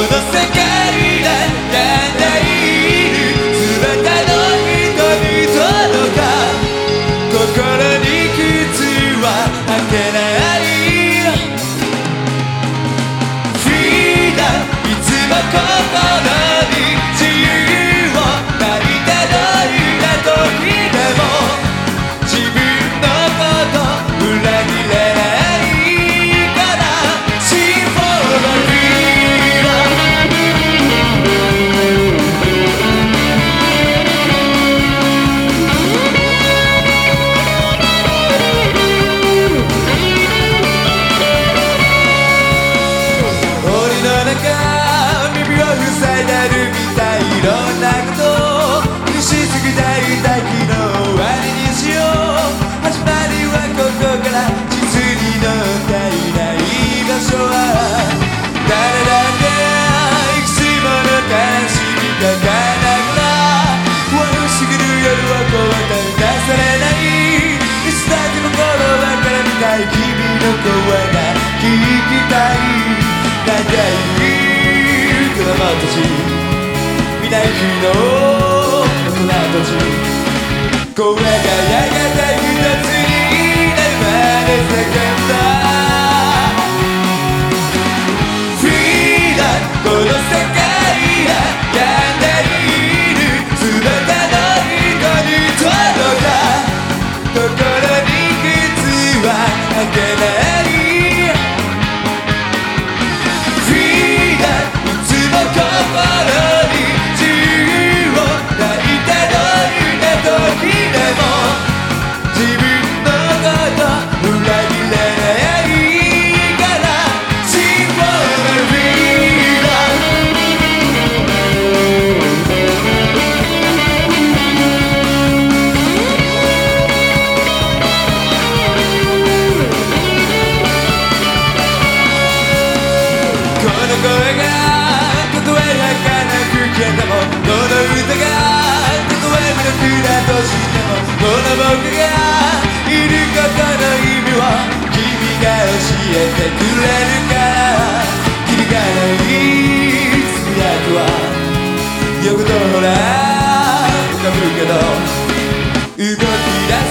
Tudo você quer ない日の大人たち声がやがてえてくれるから君がいつぶやくはよくとほら浮かぶけど動き出す